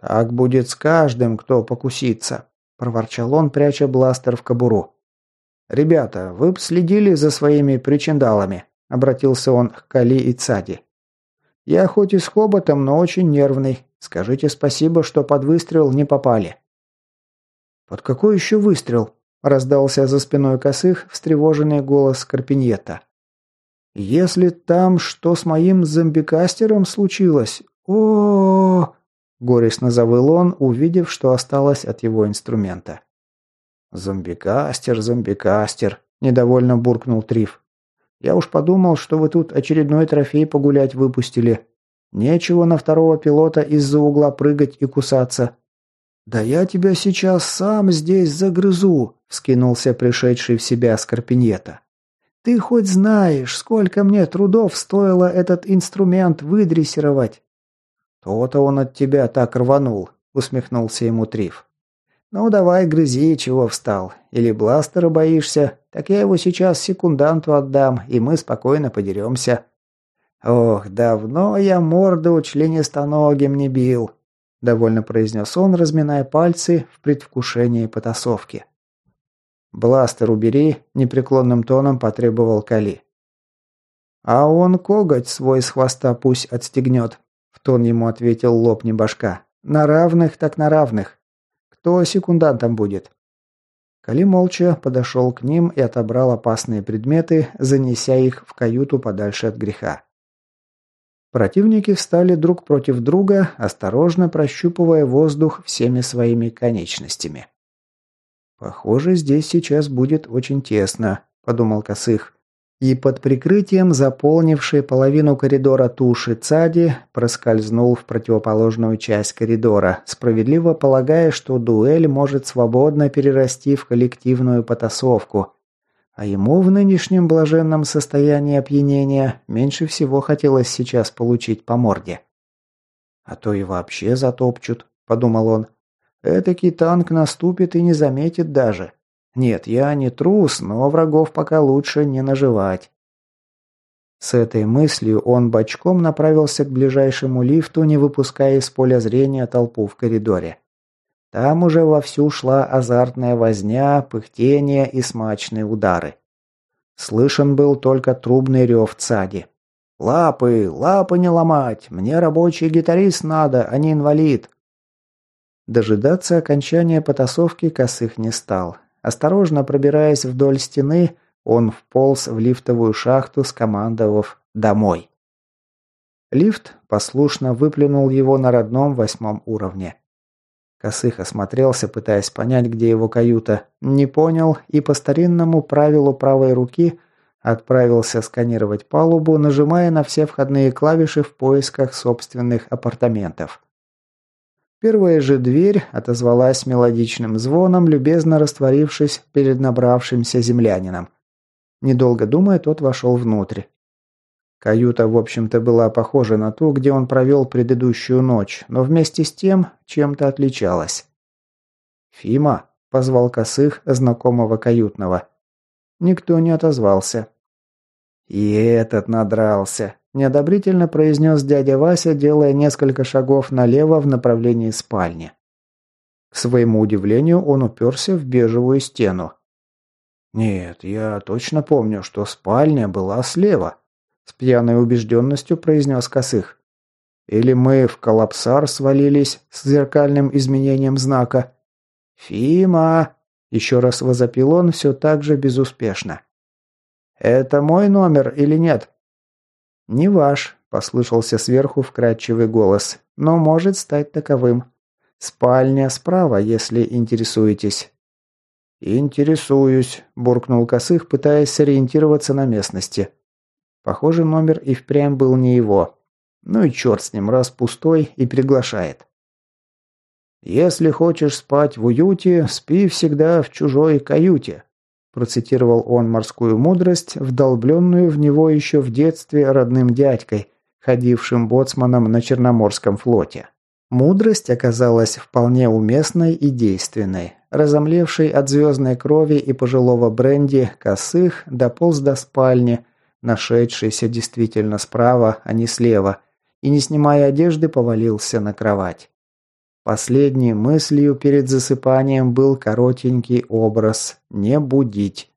«Так будет с каждым, кто покусится», – проворчал он, пряча бластер в кобуру. «Ребята, вы б следили за своими причиндалами», – обратился он к Кали и Цади. «Я хоть и с хоботом, но очень нервный. Скажите спасибо, что под выстрел не попали». «Под какой еще выстрел?» – раздался за спиной косых встревоженный голос Карпиньета. «Если там что с моим зомбикастером случилось? о, -о, -о Горестно завыл он, увидев, что осталось от его инструмента. «Зомбикастер, зомбикастер», – недовольно буркнул Триф. «Я уж подумал, что вы тут очередной трофей погулять выпустили. Нечего на второго пилота из-за угла прыгать и кусаться». «Да я тебя сейчас сам здесь загрызу», – вскинулся пришедший в себя Скорпиньета. «Ты хоть знаешь, сколько мне трудов стоило этот инструмент выдрессировать?» «То-то он от тебя так рванул», — усмехнулся ему Триф. «Ну давай грызи, чего встал. Или бластера боишься, так я его сейчас секунданту отдам, и мы спокойно подеремся». «Ох, давно я морду членистоногим не бил», — довольно произнес он, разминая пальцы в предвкушении потасовки. «Бластер убери», — непреклонным тоном потребовал Кали. «А он коготь свой с хвоста пусть отстегнет», тон ему ответил лопни башка. «На равных так на равных. Кто секундантом будет?» Кали молча подошел к ним и отобрал опасные предметы, занеся их в каюту подальше от греха. Противники встали друг против друга, осторожно прощупывая воздух всеми своими конечностями. «Похоже, здесь сейчас будет очень тесно», – подумал Косых и под прикрытием заполнившей половину коридора туши Цади проскользнул в противоположную часть коридора, справедливо полагая, что дуэль может свободно перерасти в коллективную потасовку. А ему в нынешнем блаженном состоянии опьянения меньше всего хотелось сейчас получить по морде. «А то и вообще затопчут», — подумал он. «Этакий танк наступит и не заметит даже». Нет, я не трус, но врагов пока лучше не наживать. С этой мыслью он бочком направился к ближайшему лифту, не выпуская из поля зрения толпу в коридоре. Там уже вовсю шла азартная возня, пыхтение и смачные удары. Слышен был только трубный рев цади. «Лапы! Лапы не ломать! Мне рабочий гитарист надо, а не инвалид!» Дожидаться окончания потасовки косых не стал. Осторожно пробираясь вдоль стены, он вполз в лифтовую шахту, скомандовав «домой». Лифт послушно выплюнул его на родном восьмом уровне. Косых осмотрелся, пытаясь понять, где его каюта, не понял и по старинному правилу правой руки отправился сканировать палубу, нажимая на все входные клавиши в поисках собственных апартаментов. Первая же дверь отозвалась мелодичным звоном, любезно растворившись перед набравшимся землянином. Недолго думая, тот вошел внутрь. Каюта, в общем-то, была похожа на ту, где он провел предыдущую ночь, но вместе с тем чем-то отличалась. «Фима», – позвал Косых, знакомого каютного. Никто не отозвался. «И этот надрался», – неодобрительно произнес дядя Вася, делая несколько шагов налево в направлении спальни. К своему удивлению, он уперся в бежевую стену. «Нет, я точно помню, что спальня была слева», с пьяной убежденностью произнес Косых. Или мы в коллапсар свалились с зеркальным изменением знака? «Фима!» – еще раз возопил он все так же безуспешно. «Это мой номер или нет?» «Не ваш», – послышался сверху вкрадчивый голос, – «но может стать таковым. Спальня справа, если интересуетесь». «Интересуюсь», – буркнул Косых, пытаясь сориентироваться на местности. Похоже, номер и впрямь был не его. Ну и черт с ним, раз пустой и приглашает. «Если хочешь спать в уюте, спи всегда в чужой каюте», процитировал он морскую мудрость, вдолбленную в него еще в детстве родным дядькой, ходившим боцманом на Черноморском флоте. Мудрость оказалась вполне уместной и действенной. Разомлевший от звездной крови и пожилого бренди косых дополз до спальни, нашедшийся действительно справа, а не слева, и, не снимая одежды, повалился на кровать. Последней мыслью перед засыпанием был коротенький образ «не будить».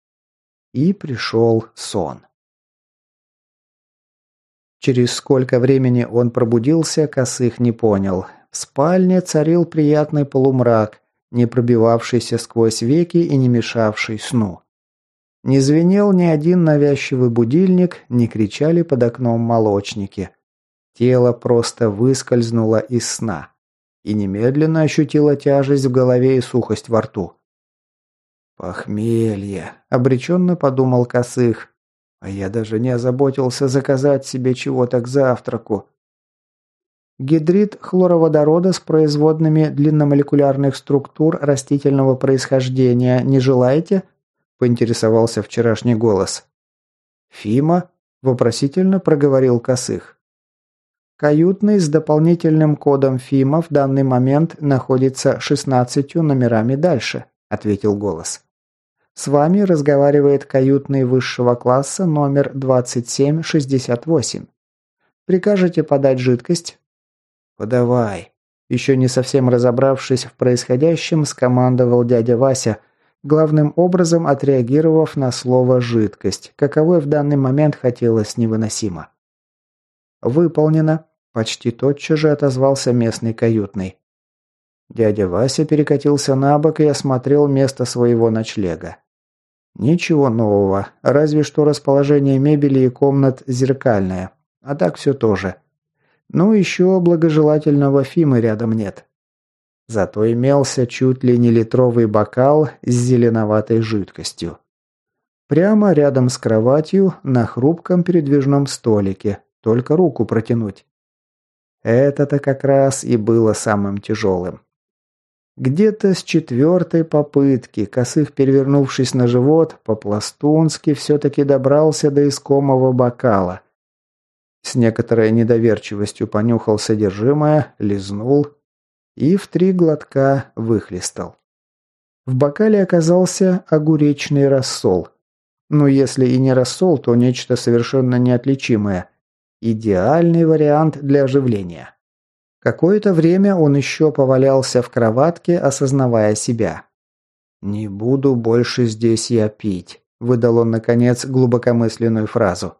И пришел сон. Через сколько времени он пробудился, Косых не понял. В спальне царил приятный полумрак, не пробивавшийся сквозь веки и не мешавший сну. Не звенел ни один навязчивый будильник, не кричали под окном молочники. Тело просто выскользнуло из сна и немедленно ощутило тяжесть в голове и сухость во рту. «Похмелье», — обреченно подумал Косых. «А я даже не озаботился заказать себе чего-то к завтраку». Гидрид хлороводорода с производными длинномолекулярных структур растительного происхождения не желаете?» – поинтересовался вчерашний голос. «Фима?» – вопросительно проговорил Косых. Каютный с дополнительным кодом ФИМа в данный момент находится 16 номерами дальше, ответил голос. С вами разговаривает каютный высшего класса номер 2768. Прикажете подать жидкость? Подавай. Еще не совсем разобравшись в происходящем, скомандовал дядя Вася, главным образом отреагировав на слово «жидкость», каковой в данный момент хотелось невыносимо. «Выполнено», – почти тотчас же отозвался местный каютный. Дядя Вася перекатился на бок и осмотрел место своего ночлега. Ничего нового, разве что расположение мебели и комнат зеркальное, а так все тоже. Ну, еще благожелательного Фимы рядом нет. Зато имелся чуть ли не литровый бокал с зеленоватой жидкостью. Прямо рядом с кроватью на хрупком передвижном столике, только руку протянуть. Это-то как раз и было самым тяжелым. Где-то с четвертой попытки, косых перевернувшись на живот, по-пластунски все-таки добрался до искомого бокала. С некоторой недоверчивостью понюхал содержимое, лизнул, и в три глотка выхлестал. В бокале оказался огуречный рассол. Ну, если и не рассол, то нечто совершенно неотличимое. Идеальный вариант для оживления. Какое-то время он еще повалялся в кроватке, осознавая себя. «Не буду больше здесь я пить», – выдал он, наконец, глубокомысленную фразу.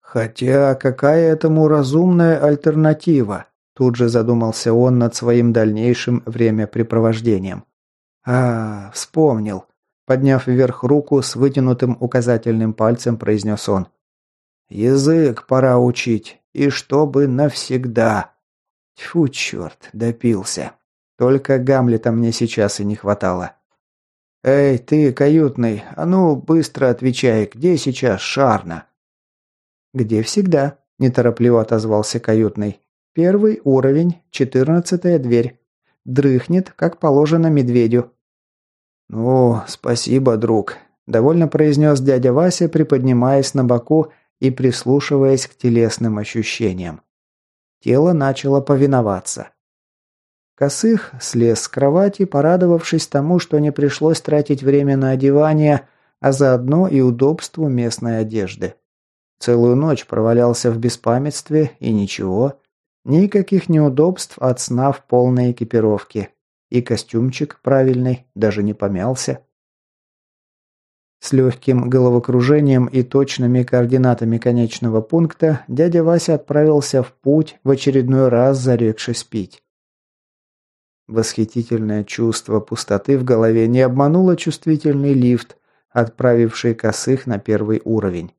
«Хотя какая этому разумная альтернатива?» Тут же задумался он над своим дальнейшим времяпрепровождением. «А, вспомнил». Подняв вверх руку с вытянутым указательным пальцем, произнес он. «Язык пора учить, и чтобы навсегда». Тьфу, черт, допился. Только Гамлета мне сейчас и не хватало. «Эй, ты, каютный, а ну, быстро отвечай, где сейчас Шарна?» «Где всегда», – неторопливо отозвался каютный. «Первый уровень, четырнадцатая дверь. Дрыхнет, как положено медведю». «Ну, спасибо, друг», – довольно произнес дядя Вася, приподнимаясь на боку и прислушиваясь к телесным ощущениям. Тело начало повиноваться. Косых слез с кровати, порадовавшись тому, что не пришлось тратить время на одевание, а заодно и удобству местной одежды. Целую ночь провалялся в беспамятстве и ничего. Никаких неудобств от сна в полной экипировке. И костюмчик правильный, даже не помялся. С легким головокружением и точными координатами конечного пункта дядя Вася отправился в путь, в очередной раз зарекшись пить. Восхитительное чувство пустоты в голове не обмануло чувствительный лифт, отправивший косых на первый уровень.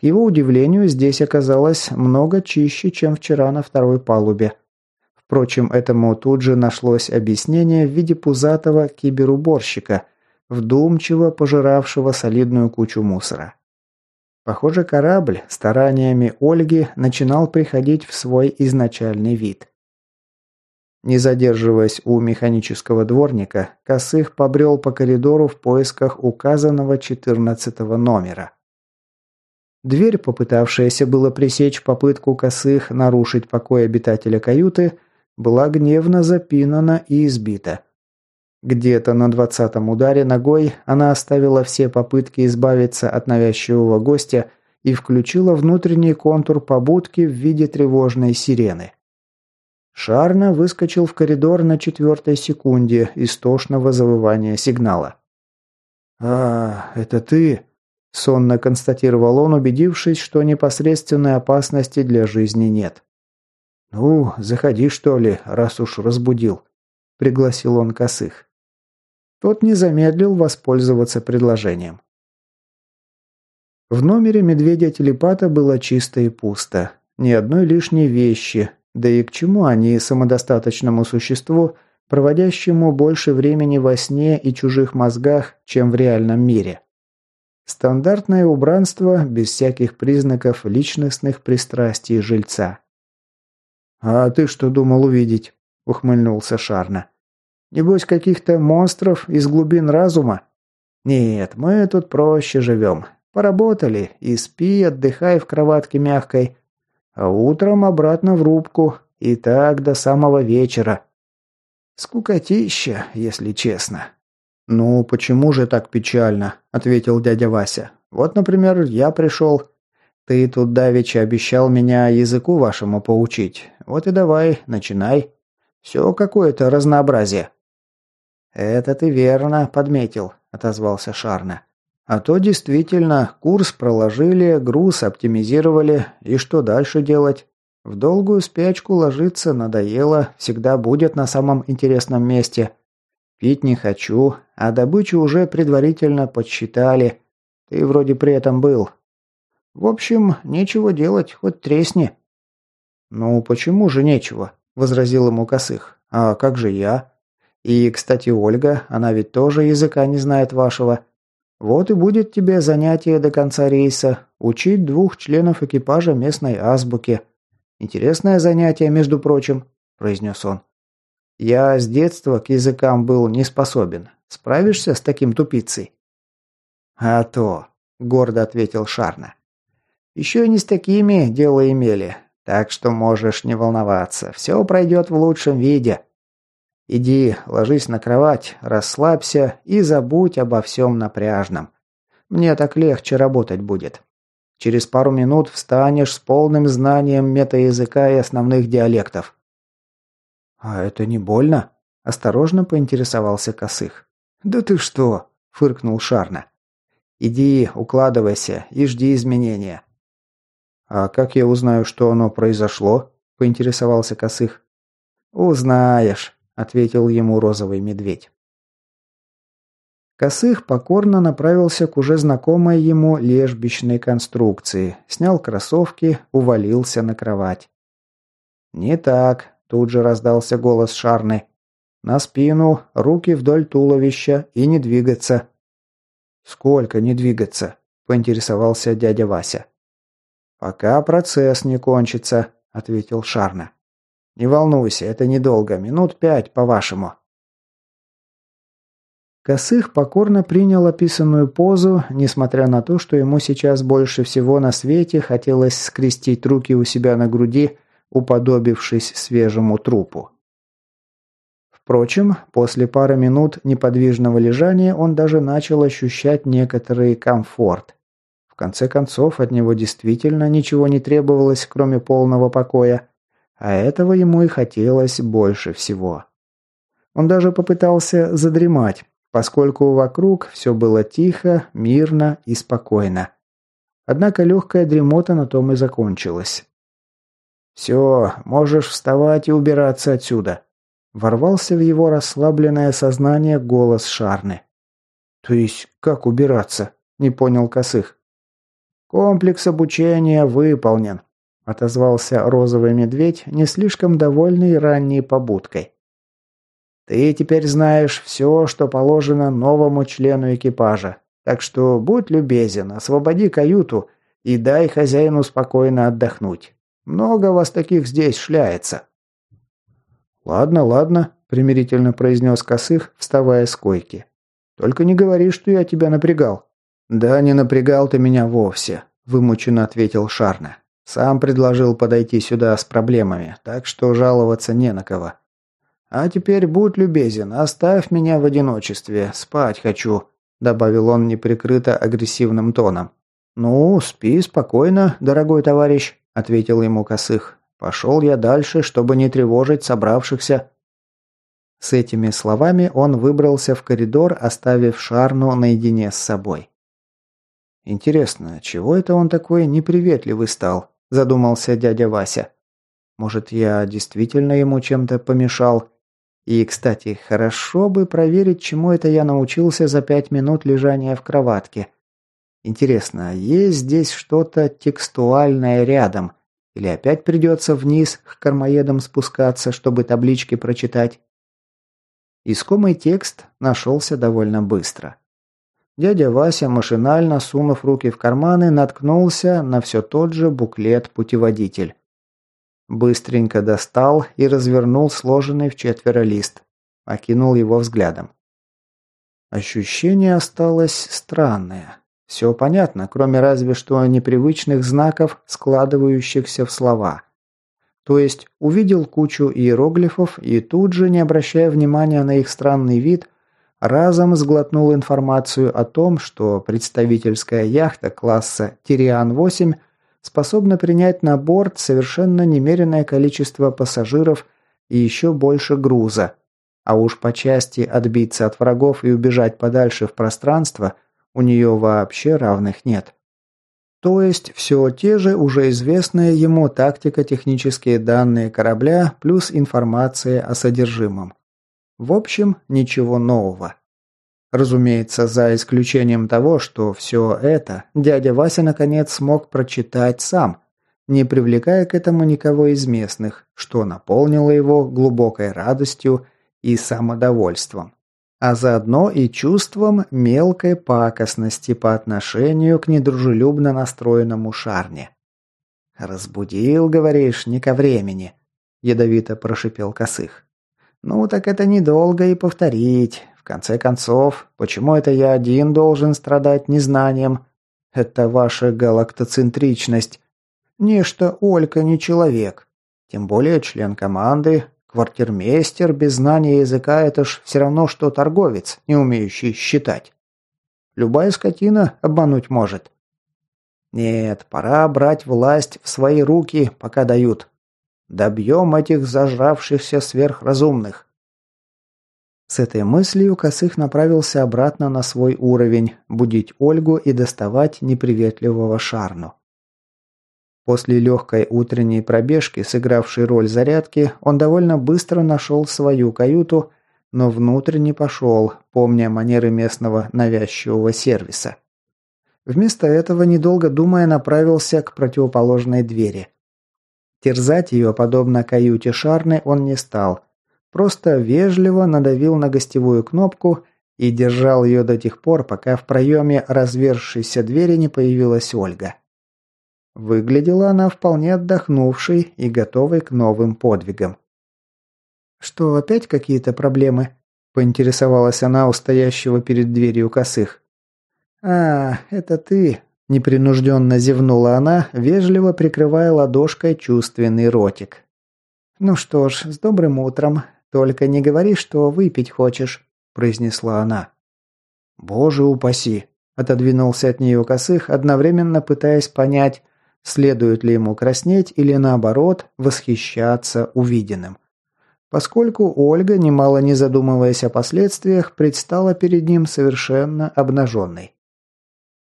К его удивлению, здесь оказалось много чище, чем вчера на второй палубе. Впрочем, этому тут же нашлось объяснение в виде пузатого киберуборщика – вдумчиво пожиравшего солидную кучу мусора. Похоже, корабль стараниями Ольги начинал приходить в свой изначальный вид. Не задерживаясь у механического дворника, Косых побрел по коридору в поисках указанного 14 номера. Дверь, попытавшаяся было пресечь попытку Косых нарушить покой обитателя каюты, была гневно запинана и избита – где-то на двадцатом ударе ногой она оставила все попытки избавиться от навязчивого гостя и включила внутренний контур побудки в виде тревожной сирены. Шарна выскочил в коридор на четвертой секунде истошного завывания сигнала. «А, это ты?» – сонно констатировал он, убедившись, что непосредственной опасности для жизни нет. «Ну, заходи, что ли, раз уж разбудил», – пригласил он косых. Тот не замедлил воспользоваться предложением. В номере медведя-телепата было чисто и пусто. Ни одной лишней вещи. Да и к чему они самодостаточному существу, проводящему больше времени во сне и чужих мозгах, чем в реальном мире? Стандартное убранство без всяких признаков личностных пристрастий жильца. «А ты что думал увидеть?» – ухмыльнулся Шарна. Небось, каких-то монстров из глубин разума? Нет, мы тут проще живем. Поработали и спи, отдыхай в кроватке мягкой. А утром обратно в рубку. И так до самого вечера. Скукотища, если честно. «Ну, почему же так печально?» – ответил дядя Вася. «Вот, например, я пришел. Ты тут давеча обещал меня языку вашему поучить. Вот и давай, начинай. Все какое-то разнообразие». «Это ты верно подметил», – отозвался Шарна. «А то действительно, курс проложили, груз оптимизировали, и что дальше делать? В долгую спячку ложиться надоело, всегда будет на самом интересном месте. Пить не хочу, а добычу уже предварительно подсчитали. Ты вроде при этом был. В общем, нечего делать, хоть тресни». «Ну, почему же нечего?» – возразил ему Косых. «А как же я?» И, кстати, Ольга, она ведь тоже языка не знает вашего. Вот и будет тебе занятие до конца рейса – учить двух членов экипажа местной азбуки. Интересное занятие, между прочим», – произнес он. «Я с детства к языкам был не способен. Справишься с таким тупицей?» «А то», – гордо ответил Шарна. «Еще не с такими дело имели, так что можешь не волноваться. Все пройдет в лучшем виде». Иди, ложись на кровать, расслабься и забудь обо всем напряжном. Мне так легче работать будет. Через пару минут встанешь с полным знанием метаязыка и основных диалектов. «А это не больно?» – осторожно поинтересовался Косых. «Да ты что?» – фыркнул Шарна. «Иди, укладывайся и жди изменения». «А как я узнаю, что оно произошло?» – поинтересовался Косых. «Узнаешь», – ответил ему розовый медведь. Косых покорно направился к уже знакомой ему лежбищной конструкции, снял кроссовки, увалился на кровать. «Не так», – тут же раздался голос Шарны. «На спину, руки вдоль туловища и не двигаться». «Сколько не двигаться?» – поинтересовался дядя Вася. «Пока процесс не кончится», – ответил Шарна. «Не волнуйся, это недолго, минут пять, по-вашему». Косых покорно принял описанную позу, несмотря на то, что ему сейчас больше всего на свете хотелось скрестить руки у себя на груди, уподобившись свежему трупу. Впрочем, после пары минут неподвижного лежания он даже начал ощущать некоторый комфорт. В конце концов, от него действительно ничего не требовалось, кроме полного покоя, а этого ему и хотелось больше всего. Он даже попытался задремать, поскольку вокруг все было тихо, мирно и спокойно. Однако легкая дремота на том и закончилась. «Все, можешь вставать и убираться отсюда», – ворвался в его расслабленное сознание голос Шарны. «То есть как убираться?» – не понял Косых. «Комплекс обучения выполнен», – отозвался розовый медведь, не слишком довольный ранней побудкой. Ты теперь знаешь все, что положено новому члену экипажа. Так что будь любезен, освободи каюту и дай хозяину спокойно отдохнуть. Много вас таких здесь шляется». «Ладно, ладно», – примирительно произнес Косых, вставая с койки. «Только не говори, что я тебя напрягал». «Да не напрягал ты меня вовсе», – вымученно ответил Шарна. «Сам предложил подойти сюда с проблемами, так что жаловаться не на кого. «А теперь будь любезен, оставь меня в одиночестве, спать хочу», добавил он неприкрыто агрессивным тоном. «Ну, спи спокойно, дорогой товарищ», ответил ему Косых. «Пошел я дальше, чтобы не тревожить собравшихся». С этими словами он выбрался в коридор, оставив Шарну наедине с собой. «Интересно, чего это он такой неприветливый стал?» – задумался дядя Вася. «Может, я действительно ему чем-то помешал? И, кстати, хорошо бы проверить, чему это я научился за пять минут лежания в кроватке. Интересно, есть здесь что-то текстуальное рядом? Или опять придется вниз к кормоедам спускаться, чтобы таблички прочитать? Искомый текст нашелся довольно быстро. Дядя Вася, машинально сунув руки в карманы, наткнулся на все тот же буклет-путеводитель. Быстренько достал и развернул сложенный в четверо лист. Окинул его взглядом. Ощущение осталось странное. Все понятно, кроме разве что непривычных знаков, складывающихся в слова. То есть увидел кучу иероглифов и тут же, не обращая внимания на их странный вид, разом сглотнул информацию о том, что представительская яхта класса «Тириан-8» способна принять на борт совершенно немеренное количество пассажиров и еще больше груза. А уж по части отбиться от врагов и убежать подальше в пространство у нее вообще равных нет. То есть все те же уже известные ему тактико-технические данные корабля плюс информация о содержимом. В общем, ничего нового. Разумеется, за исключением того, что все это дядя Вася наконец смог прочитать сам, не привлекая к этому никого из местных, что наполнило его глубокой радостью и самодовольством, а заодно и чувством мелкой пакостности по отношению к недружелюбно настроенному Шарне. «Разбудил, говоришь, не ко времени», – ядовито прошипел Косых. «Ну так это недолго и повторить. В конце концов, почему это я один должен страдать незнанием? Это ваша галактоцентричность. Нечто Олька не человек. Тем более член команды, квартирмейстер без знания языка – это ж все равно, что торговец, не умеющий считать. Любая скотина обмануть может. Нет, пора брать власть в свои руки, пока дают. Добьем этих зажравшихся сверхразумных. С этой мыслью Косых направился обратно на свой уровень, будить Ольгу и доставать неприветливого Шарну. После легкой утренней пробежки, сыгравшей роль зарядки, он довольно быстро нашел свою каюту, но внутрь не пошел, помня манеры местного навязчивого сервиса. Вместо этого, недолго думая, направился к противоположной двери. Терзать ее, подобно каюте Шарны, он не стал – Просто вежливо надавил на гостевую кнопку и держал ее до тех пор, пока в проеме развершейся двери не появилась Ольга. Выглядела она вполне отдохнувшей и готовой к новым подвигам. «Что, опять какие-то проблемы?» – поинтересовалась она у стоящего перед дверью косых. «А, это ты!» – непринужденно зевнула она, вежливо прикрывая ладошкой чувственный ротик. «Ну что ж, с добрым утром. «Только не говори, что выпить хочешь», – произнесла она. «Боже упаси!» – отодвинулся от нее косых, одновременно пытаясь понять, следует ли ему краснеть или наоборот восхищаться увиденным. Поскольку Ольга, немало не задумываясь о последствиях, предстала перед ним совершенно обнаженной.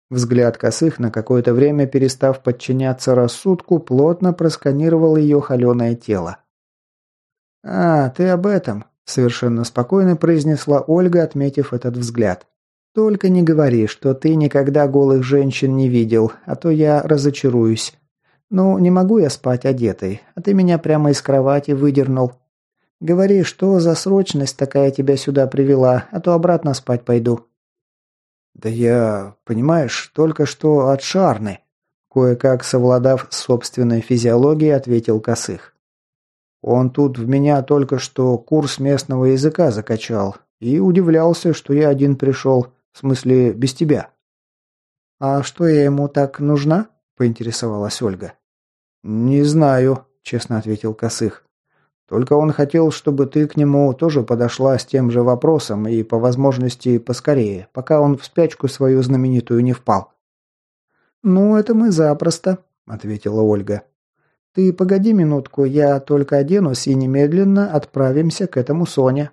Взгляд косых, на какое-то время перестав подчиняться рассудку, плотно просканировал ее холеное тело. «А, ты об этом», – совершенно спокойно произнесла Ольга, отметив этот взгляд. «Только не говори, что ты никогда голых женщин не видел, а то я разочаруюсь. Ну, не могу я спать одетой, а ты меня прямо из кровати выдернул. Говори, что за срочность такая тебя сюда привела, а то обратно спать пойду». «Да я, понимаешь, только что от Шарны», – кое-как совладав с собственной физиологией, ответил Косых. Он тут в меня только что курс местного языка закачал и удивлялся, что я один пришел, в смысле без тебя». «А что я ему так нужна?» – поинтересовалась Ольга. «Не знаю», – честно ответил Косых. «Только он хотел, чтобы ты к нему тоже подошла с тем же вопросом и, по возможности, поскорее, пока он в спячку свою знаменитую не впал». «Ну, это мы запросто», – ответила Ольга. «Ты погоди минутку, я только оденусь и немедленно отправимся к этому Соне.